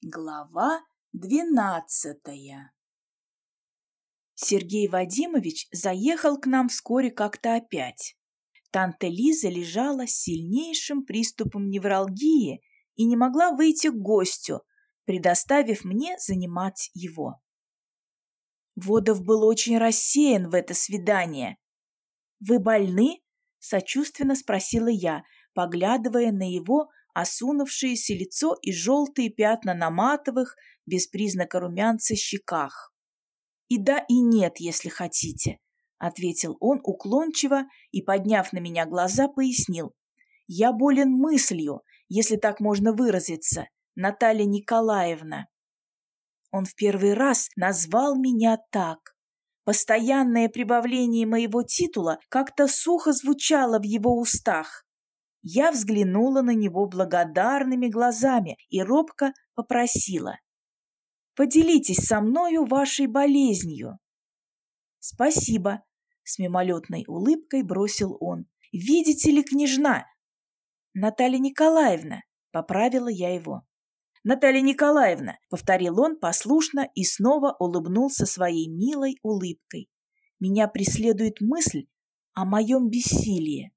Глава двенадцатая Сергей Вадимович заехал к нам вскоре как-то опять. Танта Лиза лежала с сильнейшим приступом невралгии и не могла выйти к гостю, предоставив мне занимать его. Водов был очень рассеян в это свидание. «Вы больны?» – сочувственно спросила я, поглядывая на его осунувшееся лицо и желтые пятна на матовых, без признака румянца, щеках. «И да, и нет, если хотите», — ответил он уклончиво и, подняв на меня глаза, пояснил. «Я болен мыслью, если так можно выразиться, Наталья Николаевна». Он в первый раз назвал меня так. Постоянное прибавление моего титула как-то сухо звучало в его устах. Я взглянула на него благодарными глазами и робко попросила. «Поделитесь со мною вашей болезнью». «Спасибо», — с мимолетной улыбкой бросил он. «Видите ли, княжна?» «Наталья Николаевна», — поправила я его. «Наталья Николаевна», — повторил он послушно и снова улыбнулся своей милой улыбкой. «Меня преследует мысль о моем бессилии.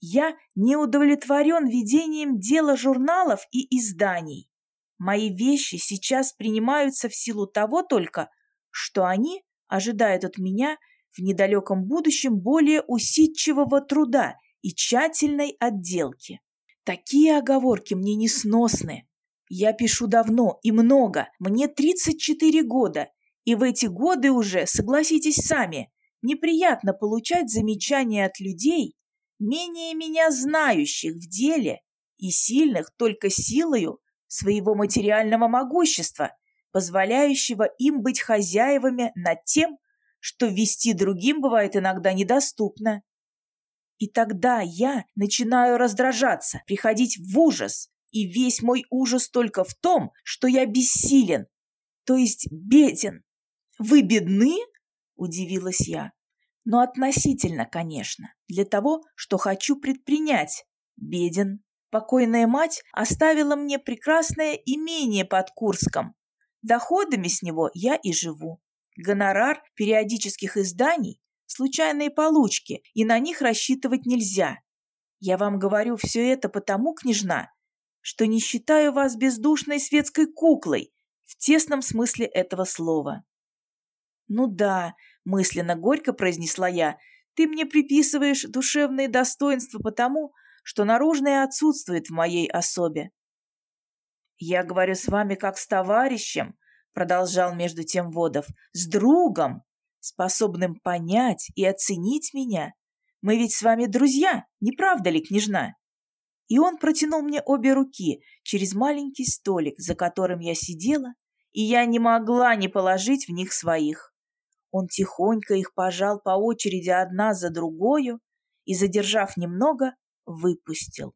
Я не удовлетворен ведением дела журналов и изданий. Мои вещи сейчас принимаются в силу того только, что они ожидают от меня в недалеком будущем более усидчивого труда и тщательной отделки. Такие оговорки мне несносны. Я пишу давно и много, мне 34 года, и в эти годы уже, согласитесь сами, неприятно получать замечания от людей, менее меня знающих в деле и сильных только силою своего материального могущества, позволяющего им быть хозяевами над тем, что вести другим бывает иногда недоступно. И тогда я начинаю раздражаться, приходить в ужас, и весь мой ужас только в том, что я бессилен, то есть беден. Вы бедны? Удивилась я но относительно, конечно, для того, что хочу предпринять. Беден. Покойная мать оставила мне прекрасное имение под Курском. Доходами с него я и живу. Гонорар периодических изданий – случайные получки, и на них рассчитывать нельзя. Я вам говорю все это потому, княжна, что не считаю вас бездушной светской куклой в тесном смысле этого слова. Ну да, мысленно горько произнесла я, ты мне приписываешь душевные достоинства потому, что наружное отсутствует в моей особе. Я говорю с вами как с товарищем, продолжал между тем Водов, с другом, способным понять и оценить меня. Мы ведь с вами друзья, не правда ли, княжна? И он протянул мне обе руки через маленький столик, за которым я сидела, и я не могла не положить в них своих. Он тихонько их пожал по очереди одна за другою и, задержав немного, выпустил.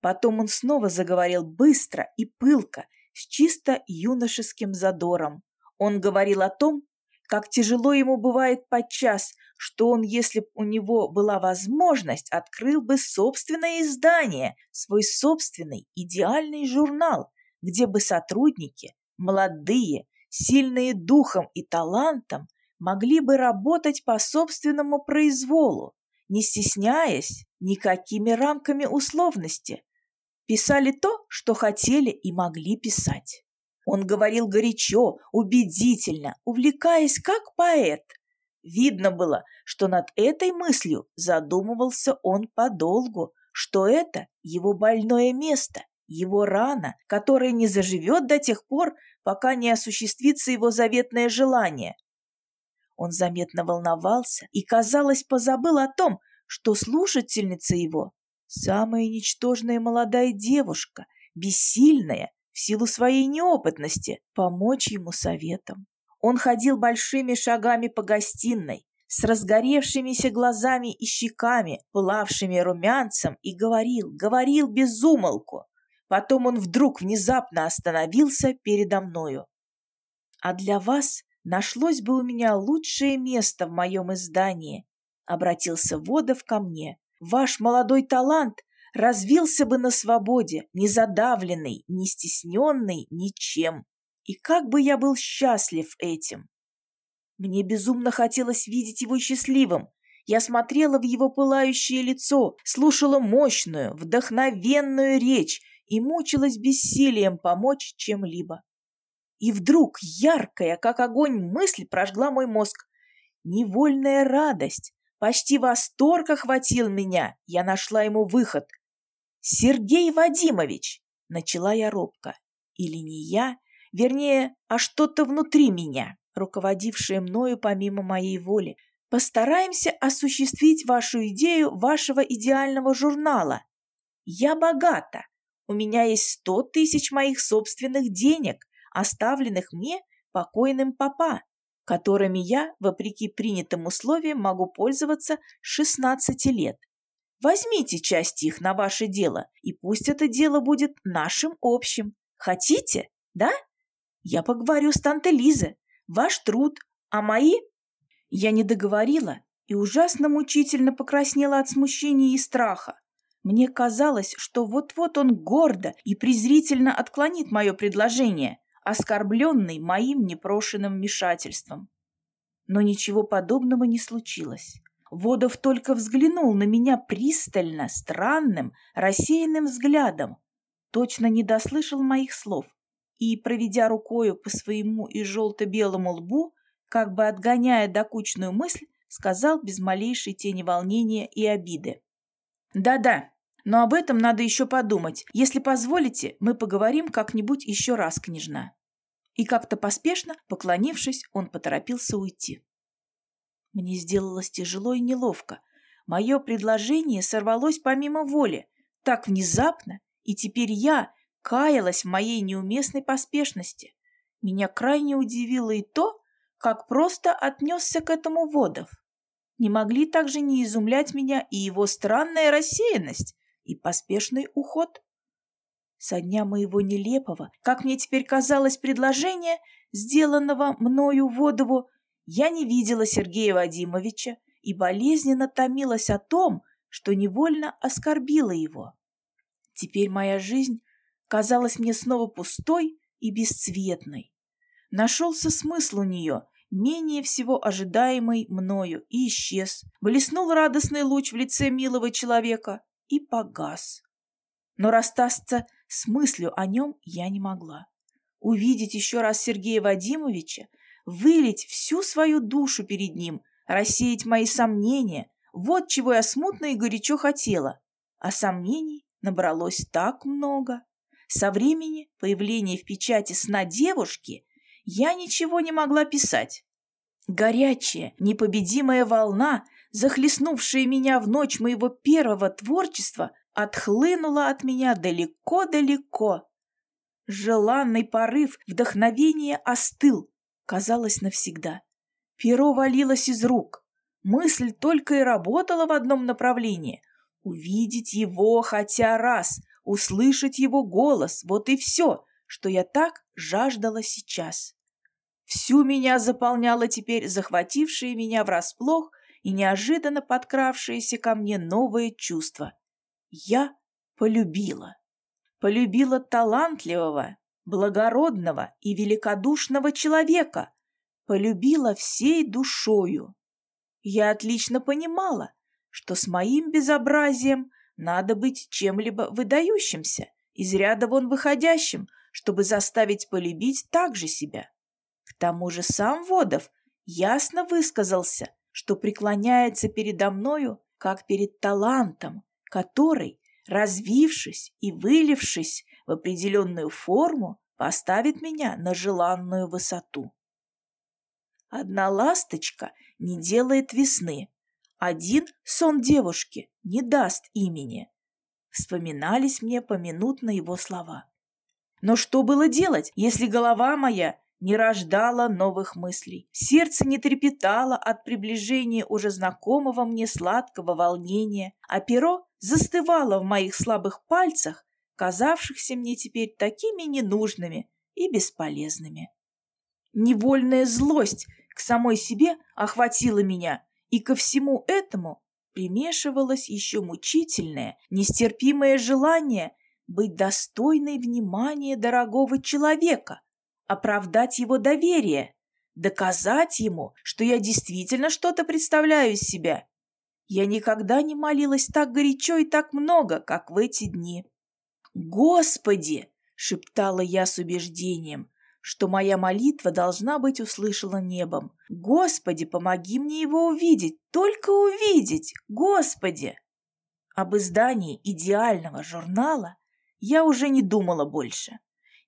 Потом он снова заговорил быстро и пылко, с чисто юношеским задором. Он говорил о том, как тяжело ему бывает подчас, что он, если б у него была возможность, открыл бы собственное издание, свой собственный идеальный журнал, где бы сотрудники, молодые, сильные духом и талантом, могли бы работать по собственному произволу, не стесняясь никакими рамками условности. Писали то, что хотели и могли писать. Он говорил горячо, убедительно, увлекаясь как поэт. Видно было, что над этой мыслью задумывался он подолгу, что это его больное место, его рана, которая не заживет до тех пор, пока не осуществится его заветное желание он заметно волновался и, казалось, позабыл о том, что слушательница его – самая ничтожная молодая девушка, бессильная в силу своей неопытности, помочь ему советом. Он ходил большими шагами по гостиной, с разгоревшимися глазами и щеками, плавшими румянцем, и говорил, говорил без умолку. Потом он вдруг внезапно остановился передо мною. «А для вас нашлось бы у меня лучшее место в моем издании, обратился Водов ко мне. Ваш молодой талант развился бы на свободе, не задавленный, не стесненный ничем. И как бы я был счастлив этим! Мне безумно хотелось видеть его счастливым. Я смотрела в его пылающее лицо, слушала мощную, вдохновенную речь и мучилась бессилием помочь чем-либо. И вдруг яркая, как огонь, мысль прожгла мой мозг. Невольная радость, почти восторг охватил меня. Я нашла ему выход. «Сергей Вадимович!» — начала я робко. Или не я, вернее, а что-то внутри меня, руководившее мною помимо моей воли. Постараемся осуществить вашу идею вашего идеального журнала. Я богата. У меня есть сто тысяч моих собственных денег оставленных мне покойным папа, которыми я, вопреки принятым условиям, могу пользоваться 16 лет. Возьмите часть их на ваше дело, и пусть это дело будет нашим общим. Хотите? Да? Я поговорю с Танте Лизой. Ваш труд, а мои... Я не договорила и ужасно мучительно покраснела от смущения и страха. Мне казалось, что вот-вот он гордо и презрительно отклонит мое предложение, оскорбленный моим непрошенным вмешательством. Но ничего подобного не случилось. Водов только взглянул на меня пристально, странным, рассеянным взглядом, точно не дослышал моих слов и, проведя рукою по своему и желто-белому лбу, как бы отгоняя докучную мысль, сказал без малейшей тени волнения и обиды. «Да-да, но об этом надо еще подумать. Если позволите, мы поговорим как-нибудь еще раз, княжна». И как-то поспешно, поклонившись, он поторопился уйти. Мне сделалось тяжело и неловко. Мое предложение сорвалось помимо воли, так внезапно, и теперь я каялась в моей неуместной поспешности. Меня крайне удивило и то, как просто отнесся к этому Водов. Не могли также не изумлять меня и его странная рассеянность, и поспешный уход. Со дня моего нелепого, как мне теперь казалось, предложения, сделанного мною Водову, я не видела Сергея Вадимовича и болезненно томилась о том, что невольно оскорбила его. Теперь моя жизнь казалась мне снова пустой и бесцветной. Нашелся смысл у нее, менее всего ожидаемый мною, и исчез. Блеснул радостный луч в лице милого человека и погас. Но расстаться с мыслью о нем я не могла. Увидеть еще раз Сергея Вадимовича, вылить всю свою душу перед ним, рассеять мои сомнения – вот чего я смутно и горячо хотела. А сомнений набралось так много. Со времени появления в печати сна девушки я ничего не могла писать. Горячая, непобедимая волна, захлестнувшая меня в ночь моего первого творчества, отхлынула от меня далеко-далеко. Желанный порыв вдохновения остыл, казалось, навсегда. Перо валилось из рук. Мысль только и работала в одном направлении — увидеть его хотя раз, услышать его голос, вот и все, что я так жаждала сейчас. Всю меня заполняло теперь захватившее меня врасплох и неожиданно подкравшееся ко мне новое чувство. Я полюбила. Полюбила талантливого, благородного и великодушного человека. Полюбила всей душою. Я отлично понимала, что с моим безобразием надо быть чем-либо выдающимся, из ряда вон выходящим, чтобы заставить полюбить также себя. Тому же сам Водов ясно высказался, что преклоняется передо мною, как перед талантом, который, развившись и вылившись в определенную форму, поставит меня на желанную высоту. Одна ласточка не делает весны, один сон девушки не даст имени. Вспоминались мне поминутно его слова. Но что было делать, если голова моя не рождала новых мыслей. Сердце не трепетало от приближения уже знакомого мне сладкого волнения, а перо застывало в моих слабых пальцах, казавшихся мне теперь такими ненужными и бесполезными. Невольная злость к самой себе охватила меня, и ко всему этому примешивалось еще мучительное, нестерпимое желание быть достойной внимания дорогого человека, оправдать его доверие, доказать ему, что я действительно что-то представляю из себя. Я никогда не молилась так горячо и так много, как в эти дни. «Господи!» — шептала я с убеждением, что моя молитва должна быть услышана небом. «Господи, помоги мне его увидеть, только увидеть! Господи!» Об издании идеального журнала я уже не думала больше.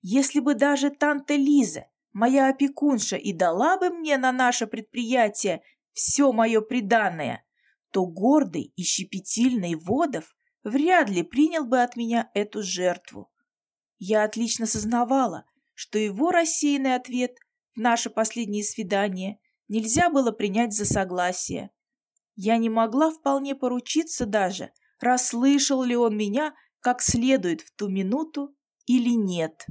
Если бы даже танта Лиза, моя опекунша, и дала бы мне на наше предприятие все мое приданное, то гордый и щепетильный Водов вряд ли принял бы от меня эту жертву. Я отлично сознавала, что его рассеянный ответ в наше последнее свидание нельзя было принять за согласие. Я не могла вполне поручиться даже, расслышал ли он меня как следует в ту минуту или нет.